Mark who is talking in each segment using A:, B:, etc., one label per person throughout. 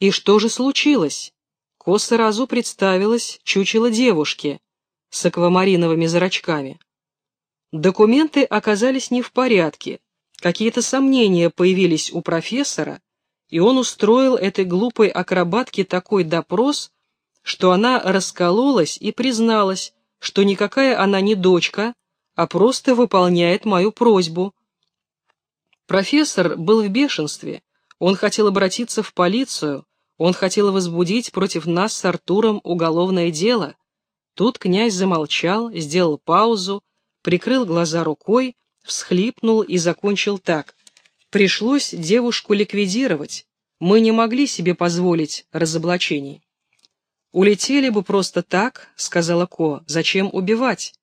A: И что же случилось? Ко сразу представилось чучело девушки с аквамариновыми зрачками. Документы оказались не в порядке, какие-то сомнения появились у профессора, и он устроил этой глупой акробатке такой допрос, что она раскололась и призналась, что никакая она не дочка, а просто выполняет мою просьбу. Профессор был в бешенстве, он хотел обратиться в полицию, он хотел возбудить против нас с Артуром уголовное дело. Тут князь замолчал, сделал паузу, прикрыл глаза рукой, всхлипнул и закончил так. Пришлось девушку ликвидировать. Мы не могли себе позволить разоблачений. «Улетели бы просто так», — сказала Ко, — «зачем убивать?»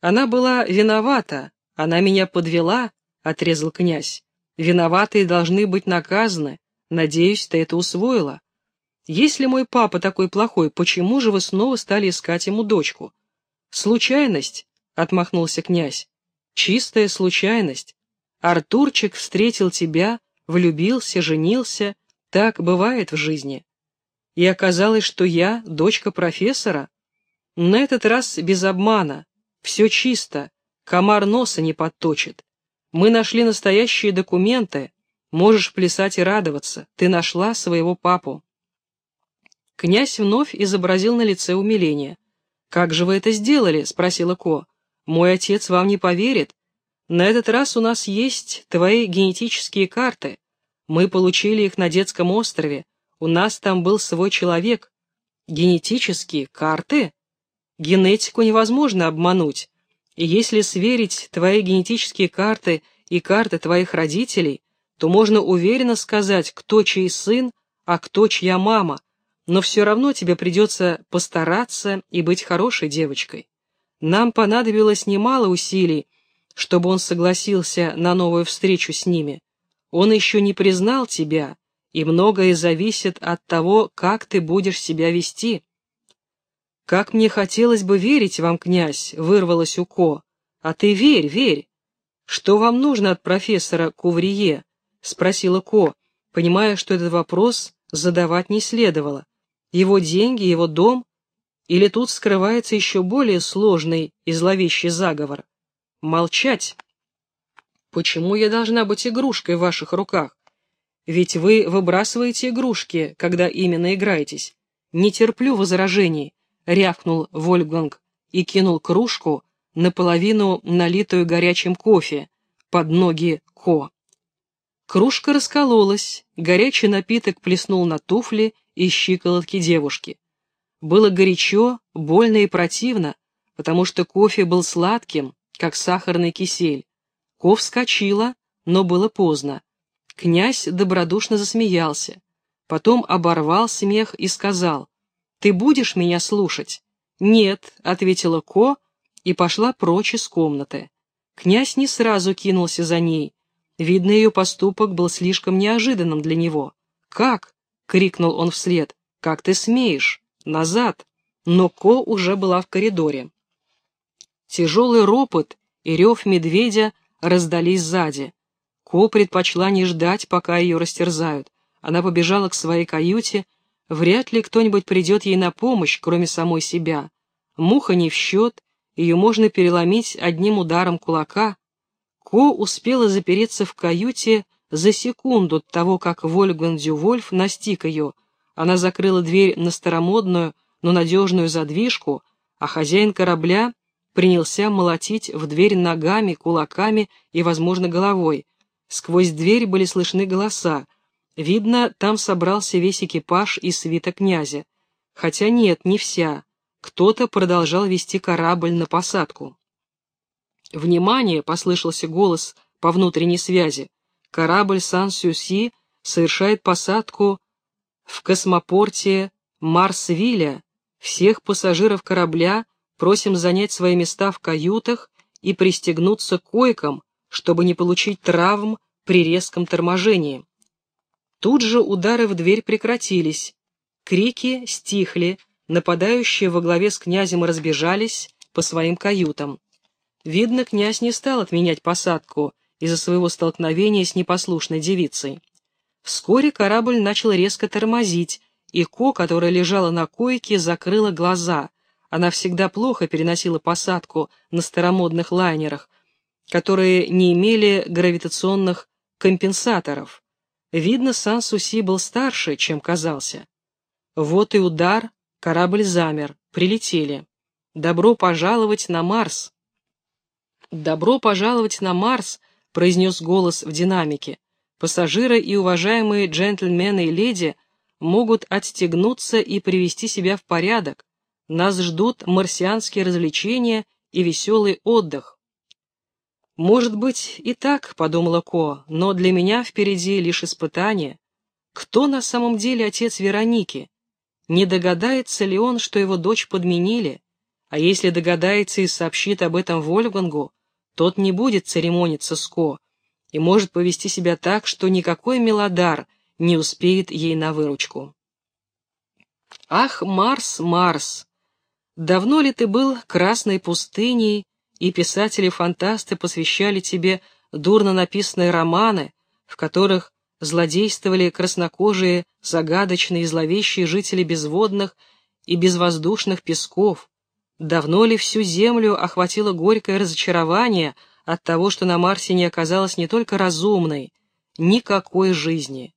A: «Она была виновата, она меня подвела», — отрезал князь. «Виноватые должны быть наказаны. Надеюсь, ты это усвоила. Если мой папа такой плохой, почему же вы снова стали искать ему дочку?» «Случайность», — отмахнулся князь. «Чистая случайность. Артурчик встретил тебя, влюбился, женился. Так бывает в жизни. И оказалось, что я дочка профессора. На этот раз без обмана. Все чисто. Комар носа не подточит. Мы нашли настоящие документы. Можешь плясать и радоваться. Ты нашла своего папу. Князь вновь изобразил на лице умиление. «Как же вы это сделали?» — спросила Ко. «Мой отец вам не поверит. На этот раз у нас есть твои генетические карты. Мы получили их на детском острове. У нас там был свой человек. Генетические карты? Генетику невозможно обмануть. И если сверить твои генетические карты и карты твоих родителей, то можно уверенно сказать, кто чей сын, а кто чья мама, но все равно тебе придется постараться и быть хорошей девочкой. Нам понадобилось немало усилий, чтобы он согласился на новую встречу с ними. Он еще не признал тебя, и многое зависит от того, как ты будешь себя вести. «Как мне хотелось бы верить вам, князь», — вырвалось у Ко. «А ты верь, верь». «Что вам нужно от профессора Куврие?» — спросила Ко, понимая, что этот вопрос задавать не следовало. «Его деньги, его дом? Или тут скрывается еще более сложный и зловещий заговор?» молчать. Почему я должна быть игрушкой в ваших руках? Ведь вы выбрасываете игрушки, когда именно играетесь. Не терплю возражений, рявкнул Вольфганг и кинул кружку, наполовину налитую горячим кофе, под ноги Ко. Кружка раскололась, горячий напиток плеснул на туфли и щиколотки девушки. Было горячо, больно и противно, потому что кофе был сладким, как сахарный кисель. Ко вскочила, но было поздно. Князь добродушно засмеялся. Потом оборвал смех и сказал, «Ты будешь меня слушать?» «Нет», — ответила Ко и пошла прочь из комнаты. Князь не сразу кинулся за ней. Видно, ее поступок был слишком неожиданным для него. «Как?» — крикнул он вслед. «Как ты смеешь? Назад!» Но Ко уже была в коридоре. Тяжелый ропот и рев медведя раздались сзади. Ко предпочла не ждать, пока ее растерзают. Она побежала к своей каюте. Вряд ли кто-нибудь придет ей на помощь, кроме самой себя. Муха не в счет, ее можно переломить одним ударом кулака. Ко успела запереться в каюте за секунду до того, как Вольган Дювольф настиг ее. Она закрыла дверь на старомодную, но надежную задвижку, а хозяин корабля принялся молотить в дверь ногами, кулаками и, возможно, головой. Сквозь дверь были слышны голоса. Видно, там собрался весь экипаж и свита князя. Хотя нет, не вся. Кто-то продолжал вести корабль на посадку. «Внимание!» — послышался голос по внутренней связи. «Корабль Сан-Сюси совершает посадку в космопорте Марсвилля. Всех пассажиров корабля Просим занять свои места в каютах и пристегнуться к койкам, чтобы не получить травм при резком торможении. Тут же удары в дверь прекратились, крики стихли, нападающие во главе с князем разбежались по своим каютам. Видно, князь не стал отменять посадку из-за своего столкновения с непослушной девицей. Вскоре корабль начал резко тормозить, и Ко, которая лежала на койке, закрыла глаза. Она всегда плохо переносила посадку на старомодных лайнерах, которые не имели гравитационных компенсаторов. Видно, Сан-Суси был старше, чем казался. Вот и удар, корабль замер, прилетели. «Добро пожаловать на Марс!» «Добро пожаловать на Марс!» — произнес голос в динамике. «Пассажиры и уважаемые джентльмены и леди могут отстегнуться и привести себя в порядок. Нас ждут марсианские развлечения и веселый отдых». «Может быть, и так», — подумала Ко, — «но для меня впереди лишь испытание. Кто на самом деле отец Вероники? Не догадается ли он, что его дочь подменили? А если догадается и сообщит об этом Вольфгангу, тот не будет церемониться с Ко и может повести себя так, что никакой мелодар не успеет ей на выручку. Ах, Марс, Марс! Давно ли ты был красной пустыней, и писатели-фантасты посвящали тебе дурно написанные романы, в которых злодействовали краснокожие, загадочные и зловещие жители безводных и безвоздушных песков, Давно ли всю Землю охватило горькое разочарование от того, что на Марсе не оказалось не только разумной, никакой жизни?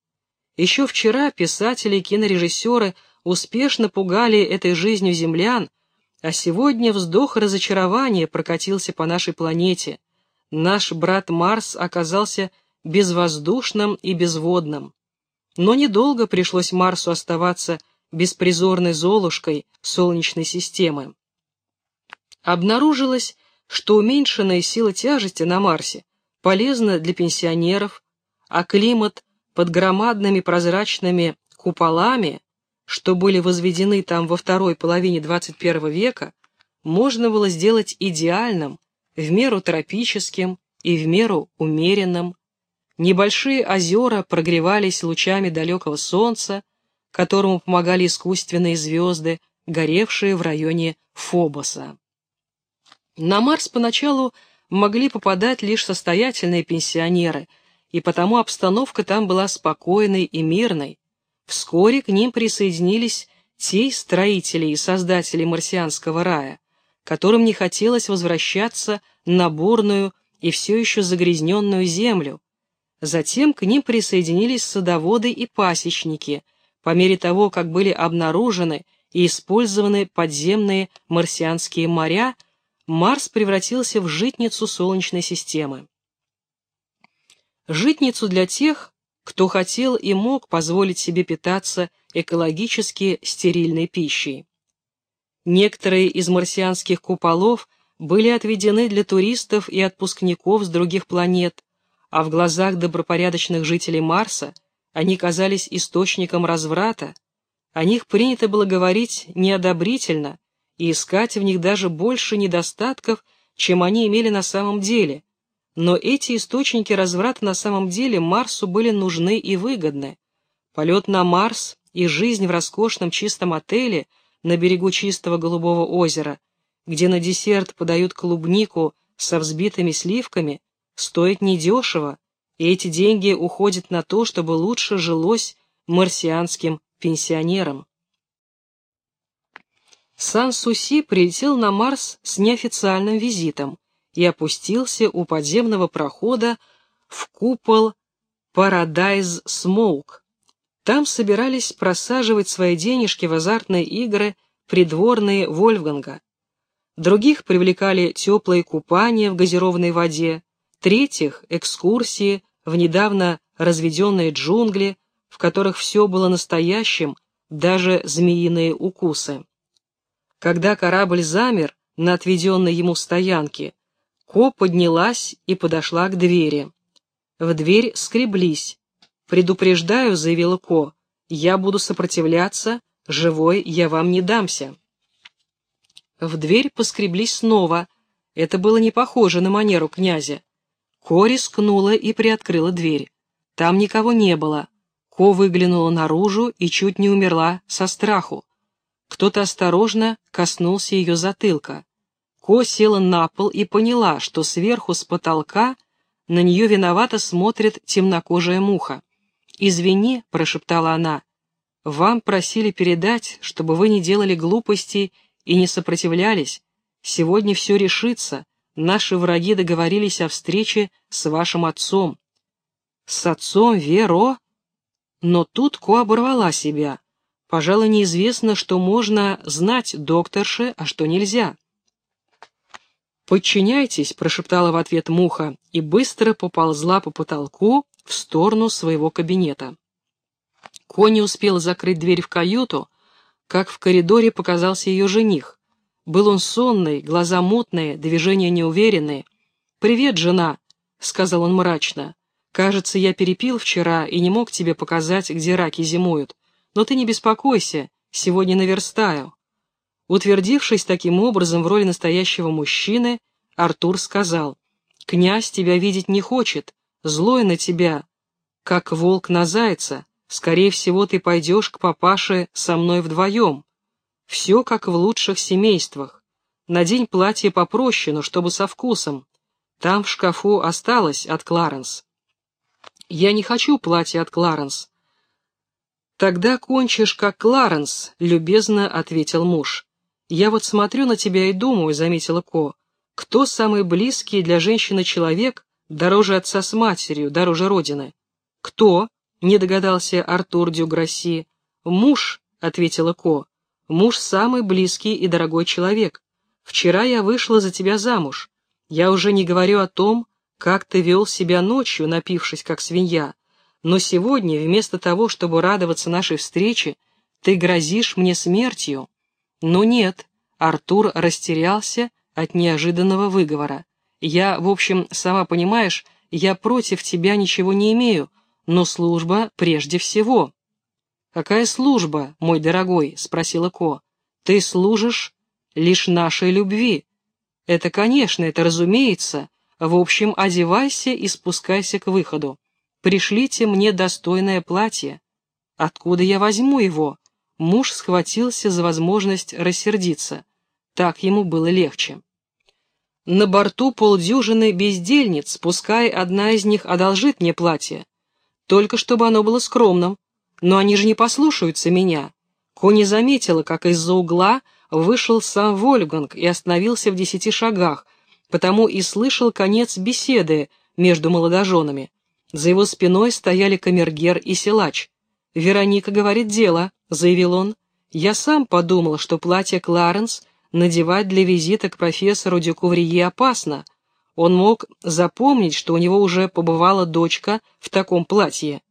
A: Еще вчера писатели и кинорежиссеры успешно пугали этой жизнью землян, а сегодня вздох разочарования прокатился по нашей планете. Наш брат Марс оказался безвоздушным и безводным. Но недолго пришлось Марсу оставаться беспризорной золушкой Солнечной системы обнаружилось, что уменьшенная сила тяжести на Марсе полезна для пенсионеров, а климат под громадными прозрачными куполами, что были возведены там во второй половине 21 века, можно было сделать идеальным, в меру тропическим и в меру умеренным. Небольшие озера прогревались лучами далекого солнца, которому помогали искусственные звезды, горевшие в районе Фобоса. На Марс поначалу могли попадать лишь состоятельные пенсионеры, и потому обстановка там была спокойной и мирной. Вскоре к ним присоединились те строители и создатели марсианского рая, которым не хотелось возвращаться на бурную и все еще загрязненную землю. Затем к ним присоединились садоводы и пасечники, по мере того, как были обнаружены и использованы подземные марсианские моря, Марс превратился в житницу Солнечной системы. Житницу для тех, кто хотел и мог позволить себе питаться экологически стерильной пищей. Некоторые из марсианских куполов были отведены для туристов и отпускников с других планет, а в глазах добропорядочных жителей Марса они казались источником разврата, о них принято было говорить неодобрительно, и искать в них даже больше недостатков, чем они имели на самом деле. Но эти источники разврата на самом деле Марсу были нужны и выгодны. Полет на Марс и жизнь в роскошном чистом отеле на берегу чистого голубого озера, где на десерт подают клубнику со взбитыми сливками, стоит недешево, и эти деньги уходят на то, чтобы лучше жилось марсианским пенсионерам. Сан-Суси прилетел на Марс с неофициальным визитом и опустился у подземного прохода в купол Paradise Smoke. Там собирались просаживать свои денежки в азартные игры придворные Вольфганга. Других привлекали теплые купания в газированной воде, третьих — экскурсии в недавно разведенные джунгли, в которых все было настоящим, даже змеиные укусы. Когда корабль замер на отведенной ему стоянке, Ко поднялась и подошла к двери. В дверь скреблись. «Предупреждаю», — заявила Ко, — «я буду сопротивляться, живой я вам не дамся». В дверь поскреблись снова. Это было не похоже на манеру князя. Ко рискнула и приоткрыла дверь. Там никого не было. Ко выглянула наружу и чуть не умерла со страху. Кто-то осторожно коснулся ее затылка. Ко села на пол и поняла, что сверху с потолка на нее виновато смотрит темнокожая муха. «Извини», — прошептала она, — «вам просили передать, чтобы вы не делали глупостей и не сопротивлялись. Сегодня все решится. Наши враги договорились о встрече с вашим отцом». «С отцом Веро?» Но тут Ко оборвала себя. Пожалуй, неизвестно, что можно знать докторше, а что нельзя. «Подчиняйтесь», — прошептала в ответ муха и быстро поползла по потолку в сторону своего кабинета. Ко не успел закрыть дверь в каюту, как в коридоре показался ее жених. Был он сонный, глаза мутные, движения неуверенные. «Привет, жена», — сказал он мрачно. «Кажется, я перепил вчера и не мог тебе показать, где раки зимуют. Но ты не беспокойся, сегодня наверстаю». Утвердившись таким образом в роли настоящего мужчины, Артур сказал, «Князь тебя видеть не хочет, злой на тебя, как волк на зайца. Скорее всего, ты пойдешь к папаше со мной вдвоем. Все как в лучших семействах. Надень платье попроще, но чтобы со вкусом. Там в шкафу осталось от Кларенс. Я не хочу платье от Кларенс. Тогда кончишь как Кларенс, любезно ответил муж. Я вот смотрю на тебя и думаю, заметила Ко, кто самый близкий для женщины человек, дороже отца с матерью, дороже родины? Кто? Не догадался Артур Дюграсси. Муж, ответила Ко. Муж самый близкий и дорогой человек. Вчера я вышла за тебя замуж. Я уже не говорю о том, как ты вел себя ночью, напившись, как свинья. Но сегодня, вместо того, чтобы радоваться нашей встрече, ты грозишь мне смертью. Но нет, Артур растерялся от неожиданного выговора. Я, в общем, сама понимаешь, я против тебя ничего не имею, но служба прежде всего. «Какая служба, мой дорогой?» — спросила Ко. «Ты служишь лишь нашей любви». «Это, конечно, это разумеется. В общем, одевайся и спускайся к выходу. Пришлите мне достойное платье». «Откуда я возьму его?» Муж схватился за возможность рассердиться. Так ему было легче. На борту полдюжины бездельниц, пускай одна из них одолжит мне платье. Только чтобы оно было скромным, но они же не послушаются меня. Кони заметила, как из-за угла вышел сам Вольфганг и остановился в десяти шагах, потому и слышал конец беседы между молодоженами. За его спиной стояли камергер и силач. «Вероника говорит дело», — заявил он. «Я сам подумал, что платье Кларенс надевать для визита к профессору Дюкуврие опасно. Он мог запомнить, что у него уже побывала дочка в таком платье.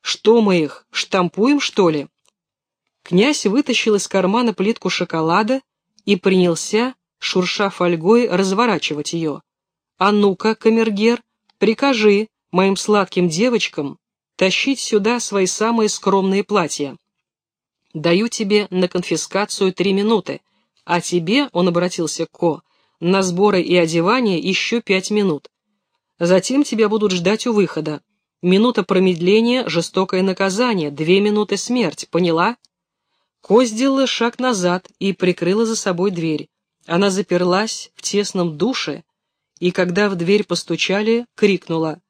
A: Что мы их, штампуем, что ли? Князь вытащил из кармана плитку шоколада и принялся, шурша фольгой, разворачивать ее. «А ну-ка, камергер, прикажи моим сладким девочкам тащить сюда свои самые скромные платья. Даю тебе на конфискацию три минуты, а тебе, — он обратился к Ко, — на сборы и одевание еще пять минут. Затем тебя будут ждать у выхода. Минута промедления — жестокое наказание, две минуты — смерть, поняла? Ко сделала шаг назад и прикрыла за собой дверь. Она заперлась в тесном душе, и когда в дверь постучали, крикнула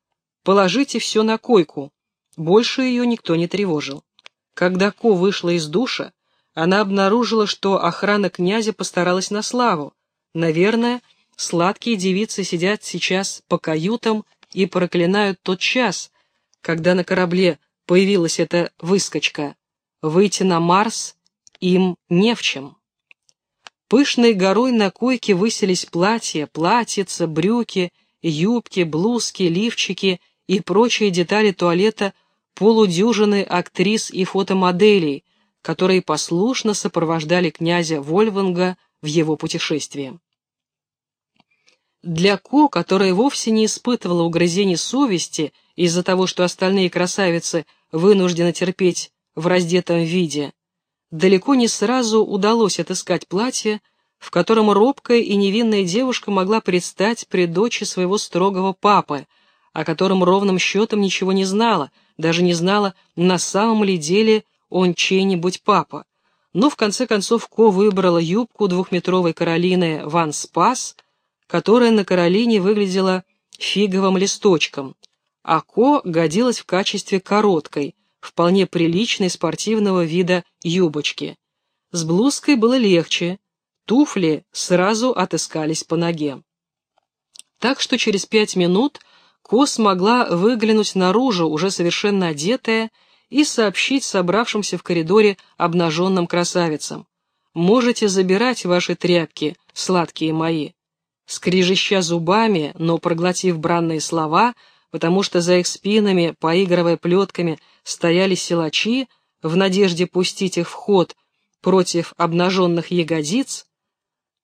A: «Положите все на койку». Больше ее никто не тревожил. Когда Ко вышла из душа, она обнаружила, что охрана князя постаралась на славу. Наверное, сладкие девицы сидят сейчас по каютам и проклинают тот час, когда на корабле появилась эта выскочка. Выйти на Марс им не в чем. Пышной горой на койке высились платья, платьица, брюки, юбки, блузки, лифчики и прочие детали туалета полудюжины актрис и фотомоделей, которые послушно сопровождали князя Вольфганга в его путешествии. Для Ко, которая вовсе не испытывала угрызений совести из-за того, что остальные красавицы вынуждены терпеть в раздетом виде, далеко не сразу удалось отыскать платье, в котором робкая и невинная девушка могла предстать при дочи своего строгого папы, о котором ровным счетом ничего не знала, даже не знала, на самом ли деле он чей-нибудь папа. Но в конце концов Ко выбрала юбку двухметровой Каролины Ван Спас, которая на Каролине выглядела фиговым листочком, а Ко годилась в качестве короткой, вполне приличной спортивного вида юбочки. С блузкой было легче, туфли сразу отыскались по ноге. Так что через пять минут Ко смогла выглянуть наружу, уже совершенно одетая, и сообщить собравшимся в коридоре обнаженным красавицам. «Можете забирать ваши тряпки, сладкие мои». Скрижища зубами, но проглотив бранные слова, потому что за их спинами, поигрывая плетками, стояли силачи, в надежде пустить их в ход против обнаженных ягодиц,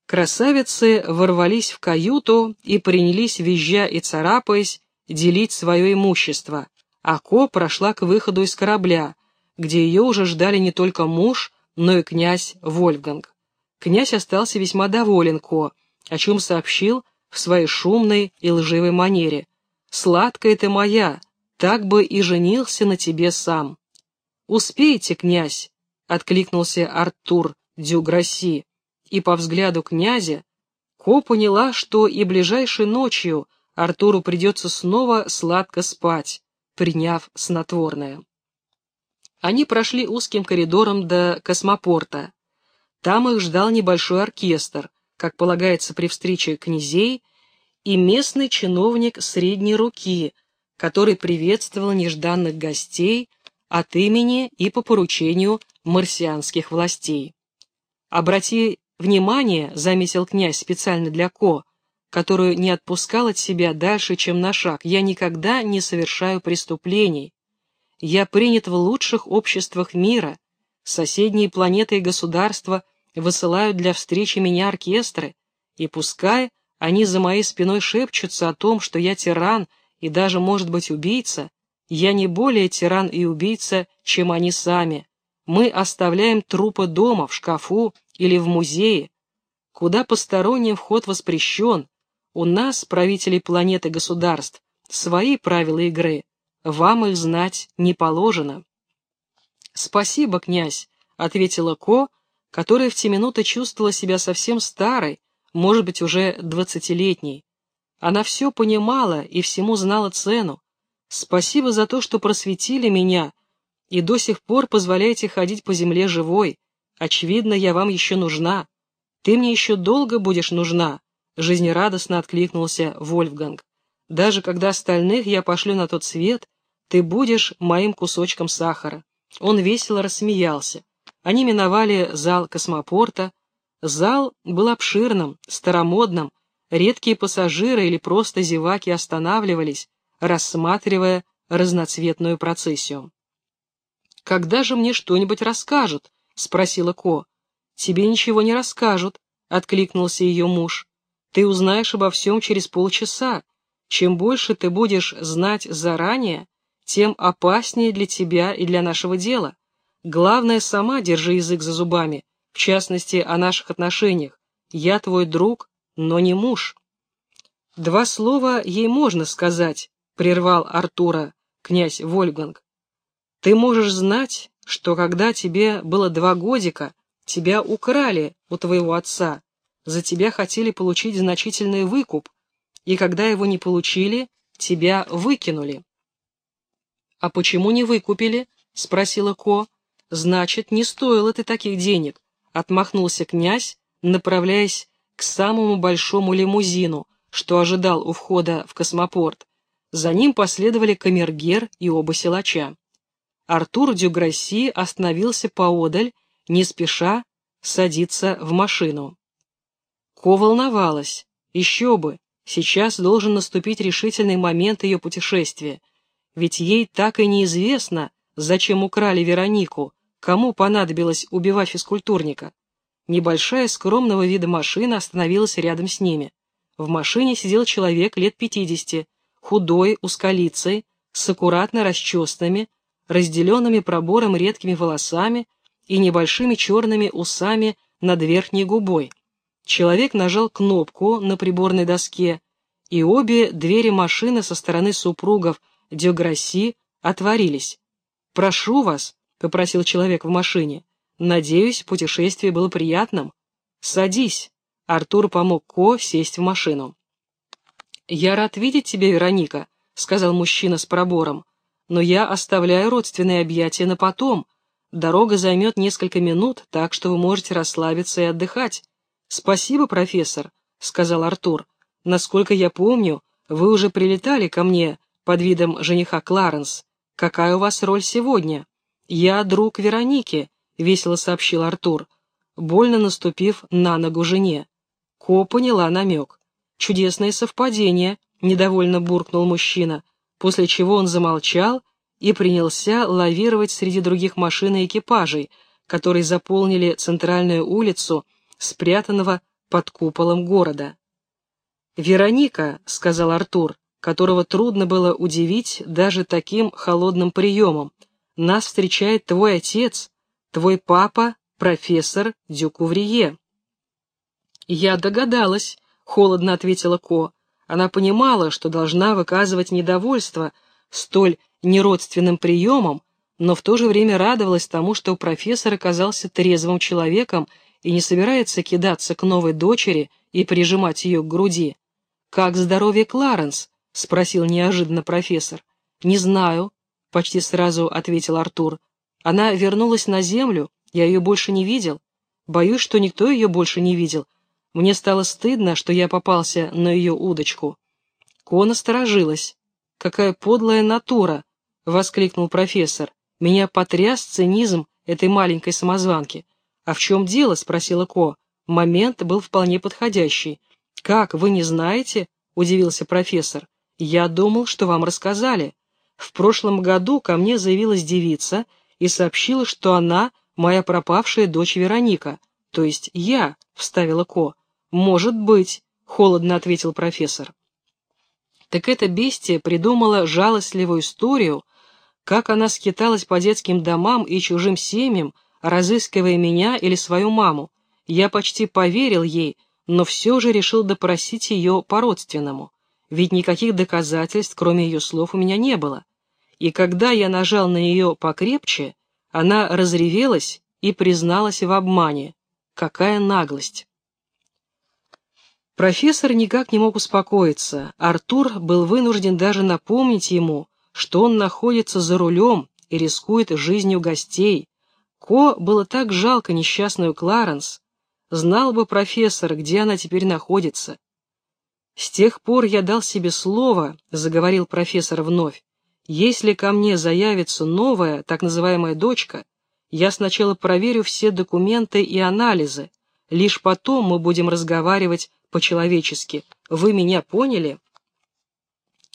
A: красавицы ворвались в каюту и принялись, визжа и царапаясь, делить свое имущество, а Ко прошла к выходу из корабля, где ее уже ждали не только муж, но и князь Вольфганг. Князь остался весьма доволен Ко, о чем сообщил в своей шумной и лживой манере. «Сладкая ты моя, так бы и женился на тебе сам». «Успеете, князь?» — откликнулся Артур Дюграсси, и по взгляду князя Ко поняла, что и ближайшей ночью Артуру придется снова сладко спать, приняв снотворное. Они прошли узким коридором до космопорта. Там их ждал небольшой оркестр, как полагается при встрече князей, и местный чиновник средней руки, который приветствовал нежданных гостей от имени и по поручению марсианских властей. «Обрати внимание», — заметил князь специально для Ко, — которую не отпускал от себя дальше, чем на шаг. Я никогда не совершаю преступлений. Я принят в лучших обществах мира. Соседние планеты и государства высылают для встречи меня оркестры, и пускай они за моей спиной шепчутся о том, что я тиран и даже, может быть, убийца, я не более тиран и убийца, чем они сами. Мы оставляем трупы дома, в шкафу или в музее, куда посторонним вход воспрещен, у нас, правителей планеты государств, свои правила игры. Вам их знать не положено. Спасибо, князь, ответила Ко, которая в те минуты чувствовала себя совсем старой, может быть, уже двадцатилетней. Она все понимала и всему знала цену. Спасибо за то, что просветили меня и до сих пор позволяете ходить по земле живой. Очевидно, я вам еще нужна. Ты мне еще долго будешь нужна. Жизнерадостно откликнулся Вольфганг. Даже когда остальных я пошлю на тот свет, ты будешь моим кусочком сахара. Он весело рассмеялся. Они миновали зал космопорта. Зал был обширным, старомодным. Редкие пассажиры или просто зеваки останавливались, рассматривая разноцветную процессию. «Когда же мне что-нибудь расскажут?» — спросила Ко. «Тебе ничего не расскажут», — откликнулся ее муж. Ты узнаешь обо всем через полчаса. Чем больше ты будешь знать заранее, тем опаснее для тебя и для нашего дела. Главное, сама держи язык за зубами, в частности, о наших отношениях. Я твой друг, но не муж. Два слова ей можно сказать, прервал Артура князь Вольганг. Ты можешь знать, что когда тебе было два годика, тебя украли у твоего отца, за тебя хотели получить значительный выкуп, и когда его не получили, тебя выкинули. «А почему не выкупили?» — спросила Ко. «Значит, не стоило ты таких денег», — отмахнулся князь, направляясь к самому большому лимузину, что ожидал у входа в космопорт. За ним последовали камергер и оба силача. Артур Дюграсси остановился поодаль, не спеша садиться в машину. Ко волновалась. Еще бы, сейчас должен наступить решительный момент ее путешествия. Ведь ей так и неизвестно, зачем украли Веронику, кому понадобилось убивать физкультурника. Небольшая скромного вида машина остановилась рядом с ними. В машине сидел человек лет пятидесяти, худой, узколицей, с аккуратно расчесанными, разделенными пробором редкими волосами и небольшими черными усами над верхней губой. Человек нажал кнопку на приборной доске, и обе двери машины со стороны супругов Деграсси отворились. «Прошу вас», — попросил человек в машине, — «надеюсь, путешествие было приятным». «Садись», — Артур помог Ко сесть в машину. «Я рад видеть тебя, Вероника», — сказал мужчина с пробором, но я оставляю родственные объятия на потом. Дорога займет несколько минут, так что вы можете расслабиться и отдыхать. Спасибо, профессор, сказал Артур. Насколько я помню, вы уже прилетали ко мне под видом жениха Кларенс. Какая у вас роль сегодня? Я друг Вероники, весело сообщил Артур, больно наступив на ногу жене. Ко поняла намек. Чудесное совпадение, недовольно буркнул мужчина, после чего он замолчал и принялся лавировать среди других машин и экипажей, которые заполнили центральную улицу, спрятанного под куполом города. «Вероника», — сказал Артур, которого трудно было удивить даже таким холодным приемом, — «нас встречает твой отец, твой папа, профессор Дюкуврие». «Я догадалась», — холодно ответила Ко. Она понимала, что должна выказывать недовольство столь неродственным приемом, но в то же время радовалась тому, что профессор оказался трезвым человеком и не собирается кидаться к новой дочери и прижимать ее к груди. «Как здоровье Кларенс?» — спросил неожиданно профессор. «Не знаю», — почти сразу ответил Артур. «Она вернулась на землю, я ее больше не видел. Боюсь, что никто ее больше не видел, мне стало стыдно, что я попался на ее удочку. Кона сторожилась. «Какая подлая натура!» — воскликнул профессор. «Меня потряс цинизм этой маленькой самозванки». «А в чем дело?» — спросила Ко. Момент был вполне подходящий. «Как, вы не знаете?» — удивился профессор. «Я думал, что вам рассказали. В прошлом году ко мне заявилась девица и сообщила, что она моя пропавшая дочь Вероника, то есть я», — вставила Ко. «Может быть», — холодно ответил профессор. Так эта бестия придумала жалостливую историю, как она скиталась по детским домам и чужим семьям, разыскивая меня или свою маму. Я почти поверил ей, но все же решил допросить ее по-родственному, ведь никаких доказательств, кроме ее слов, у меня не было. И когда я нажал на нее покрепче, она разревелась и призналась в обмане. Какая наглость! Профессор никак не мог успокоиться. Артур был вынужден даже напомнить ему, что он находится за рулем и рискует жизнью гостей. Ко было так жалко несчастную Кларенс. Знал бы профессор, где она теперь находится. «С тех пор я дал себе слово», — заговорил профессор вновь, «если ко мне заявится новая, так называемая дочка, я сначала проверю все документы и анализы, лишь потом мы будем разговаривать по-человечески. Вы меня поняли?»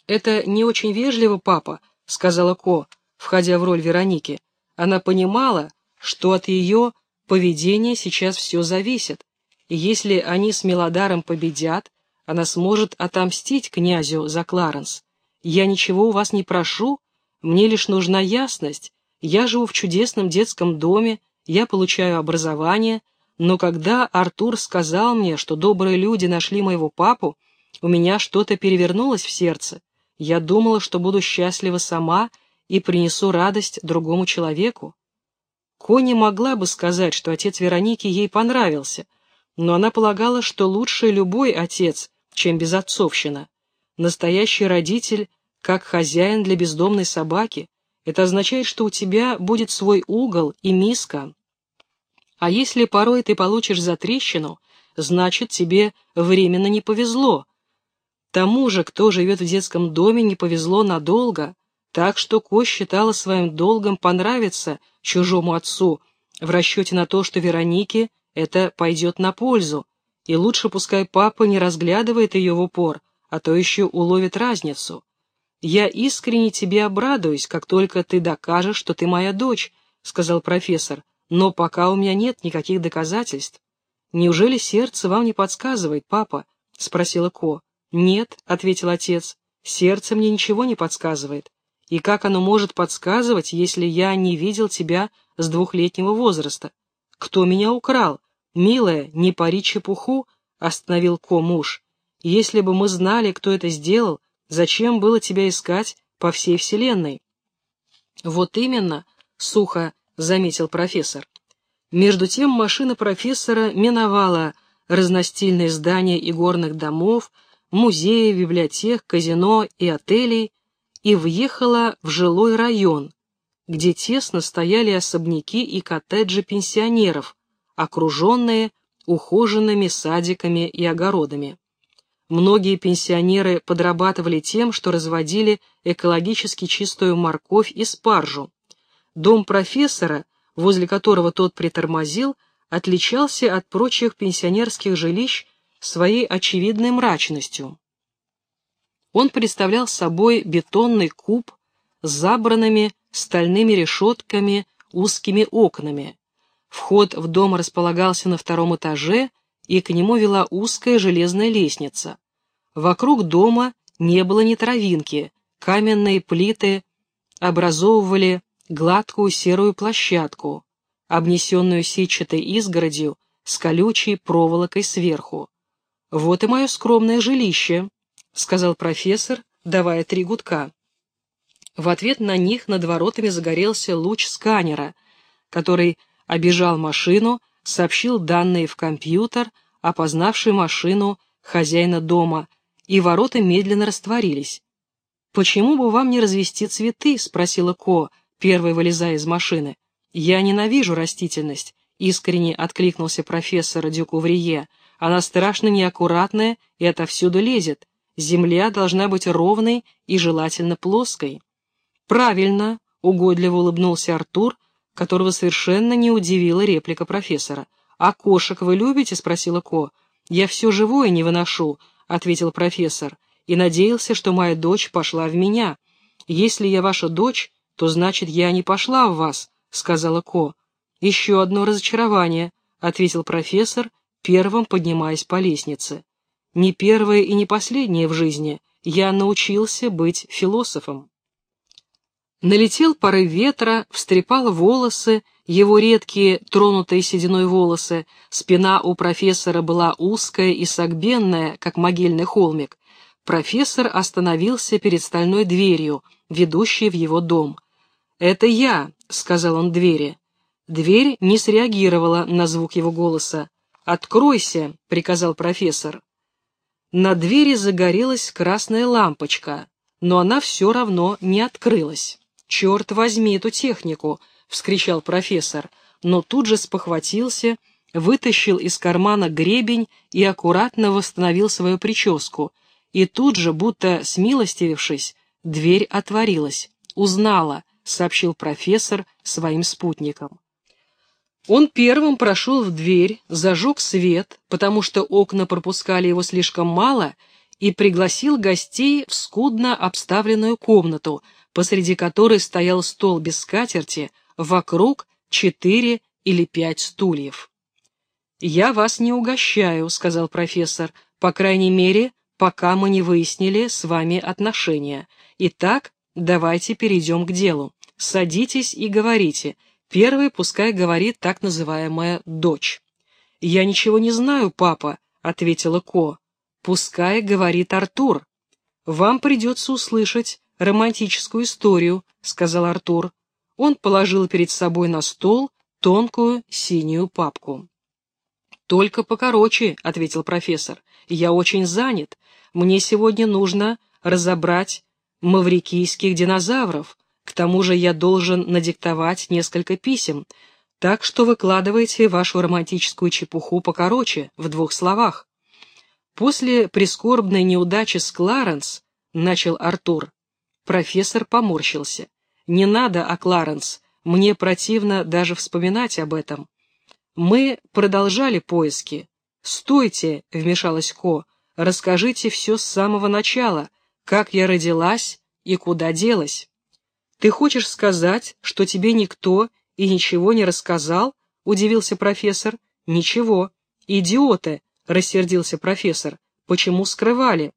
A: «Это не очень вежливо, папа», — сказала Ко, входя в роль Вероники. Она понимала, что от ее поведения сейчас все зависит, и если они с Мелодаром победят, она сможет отомстить князю за Кларенс. Я ничего у вас не прошу, мне лишь нужна ясность. Я живу в чудесном детском доме, я получаю образование, но когда Артур сказал мне, что добрые люди нашли моего папу, у меня что-то перевернулось в сердце. Я думала, что буду счастлива сама и принесу радость другому человеку. Кони могла бы сказать, что отец Вероники ей понравился, но она полагала, что лучше любой отец, чем безотцовщина. Настоящий родитель, как хозяин для бездомной собаки. Это означает, что у тебя будет свой угол и миска, а если порой ты получишь затрещину, значит, тебе временно не повезло. Тому же, кто живет в детском доме, не повезло надолго, так что Ко считала своим долгом понравиться чужому отцу, в расчете на то, что Веронике это пойдет на пользу, и лучше пускай папа не разглядывает ее в упор, а то еще уловит разницу. «Я искренне тебе обрадуюсь, как только ты докажешь, что ты моя дочь», — сказал профессор, но пока у меня нет никаких доказательств. Неужели сердце вам не подсказывает, папа? Спросила Ко. Нет, ответил отец, сердце мне ничего не подсказывает. И как оно может подсказывать, если я не видел тебя с двухлетнего возраста? Кто меня украл? Милая, не пари чепуху, остановил Ко муж. Если бы мы знали, кто это сделал, зачем было тебя искать по всей вселенной? Вот именно, сухо заметил профессор. Между тем машина профессора миновала разностильные здания игорных домов, музеи, библиотек, казино и отелей и въехала в жилой район, где тесно стояли особняки и коттеджи пенсионеров, окруженные ухоженными садиками и огородами. Многие пенсионеры подрабатывали тем, что разводили экологически чистую морковь и спаржу. Дом профессора, возле которого тот притормозил, отличался от прочих пенсионерских жилищ своей очевидной мрачностью. Он представлял собой бетонный куб с забранными стальными решетками, узкими окнами. Вход в дом располагался на втором этаже, и к нему вела узкая железная лестница. Вокруг дома не было ни травинки, каменные плиты образовывали гладкую серую площадку, обнесенную сетчатой изгородью с колючей проволокой сверху. «Вот и мое скромное жилище», — сказал профессор, давая три гудка. В ответ на них над воротами загорелся луч сканера, который обежал машину, сообщил данные в компьютер, опознавший машину хозяина дома, и ворота медленно растворились. «Почему бы вам не развести цветы?» — спросила Ко, первой вылезая из машины. «Я ненавижу растительность», — искренне откликнулся профессор Дюкуврие. «Она страшно неаккуратная и отовсюду лезет. Земля должна быть ровной и желательно плоской». «Правильно», — угодливо улыбнулся Артур, которого совершенно не удивила реплика профессора. «А кошек вы любите?» — спросила Ко. «Я все живое не выношу», — ответил профессор, «и надеялся, что моя дочь пошла в меня. Если я ваша дочь, то значит, я не пошла в вас», — сказала Ко. «Еще одно разочарование», — ответил профессор, первым поднимаясь по лестнице. «Не первое и не последнее в жизни. Я научился быть философом». Налетел порыв ветра, встрепал волосы, его редкие, тронутые сединой волосы, спина у профессора была узкая и согбенная, как могильный холмик. Профессор остановился перед стальной дверью, ведущей в его дом. «Это я», — сказал он двери. Дверь не среагировала на звук его голоса. «Откройся», — приказал профессор. На двери загорелась красная лампочка, но она все равно не открылась. «Черт возьми эту технику!» — вскричал профессор, но тут же спохватился, вытащил из кармана гребень и аккуратно восстановил свою прическу. И тут же, будто смилостивившись, дверь отворилась. «Узнала», — сообщил профессор своим спутникам. Он первым прошел в дверь, зажег свет, потому что окна пропускали его слишком мало, и пригласил гостей в скудно обставленную комнату — посреди которой стоял стол без скатерти, вокруг четыре или пять стульев. «Я вас не угощаю», — сказал профессор, «по крайней мере, пока мы не выяснили с вами отношения. Итак, давайте перейдем к делу. Садитесь и говорите. Первый пускай говорит так называемая дочь». «Я ничего не знаю, папа», — ответила Ко. «Пускай говорит Артур. Вам придется услышать романтическую историю», — сказал Артур. Он положил перед собой на стол тонкую синюю папку. «Только покороче», — ответил профессор. «Я очень занят. Мне сегодня нужно разобрать маврикийских динозавров. К тому же я должен надиктовать несколько писем. Так что выкладывайте вашу романтическую чепуху покороче, в двух словах». После прискорбной неудачи с Кларенс, начал Артур, Профессор поморщился. «Не надо, а Кларенс, мне противно даже вспоминать об этом. Мы продолжали поиски. «Стойте!» — вмешалась Ко. «Расскажите все с самого начала, как я родилась и куда делась». «Ты хочешь сказать, что тебе никто и ничего не рассказал?» — удивился профессор. «Ничего. Идиоты!» — рассердился профессор. «Почему скрывали?»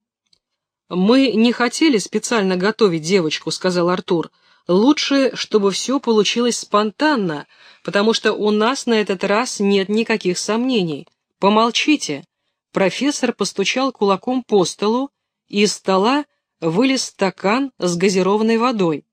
A: «Мы не хотели специально готовить девочку», — сказал Артур. «Лучше, чтобы все получилось спонтанно, потому что у нас на этот раз нет никаких сомнений. Помолчите». Профессор постучал кулаком по столу, и из стола вылез стакан с газированной водой.